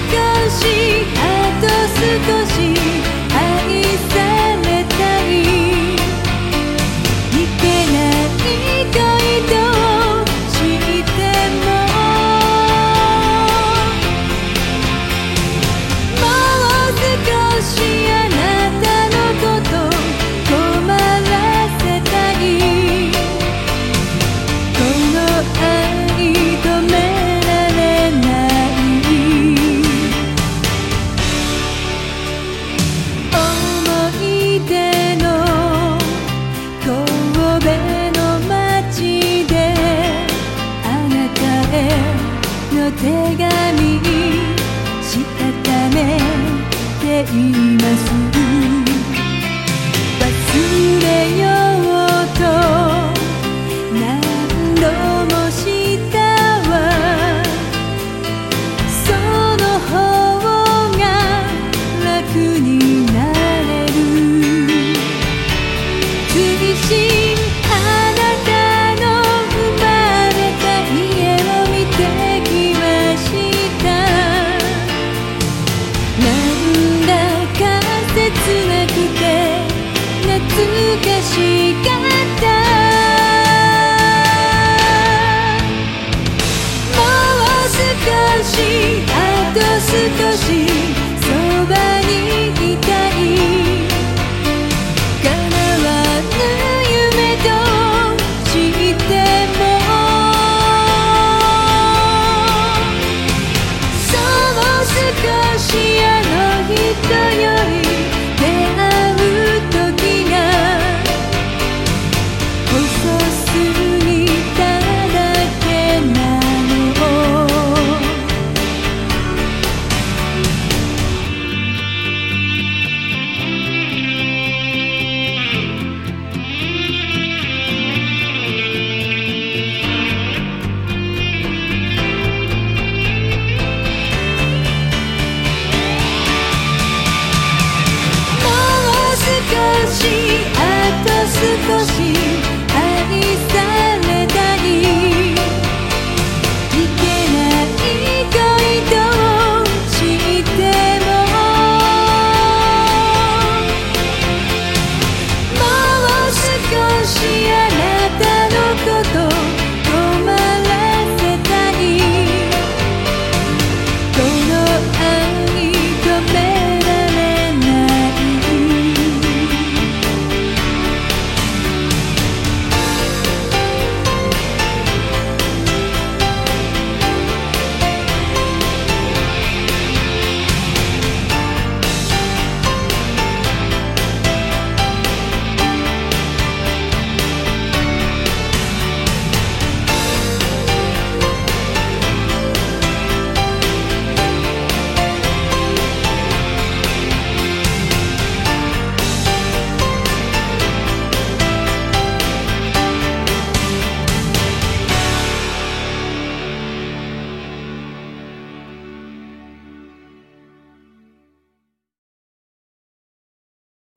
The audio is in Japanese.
少し。紙したためています。可惜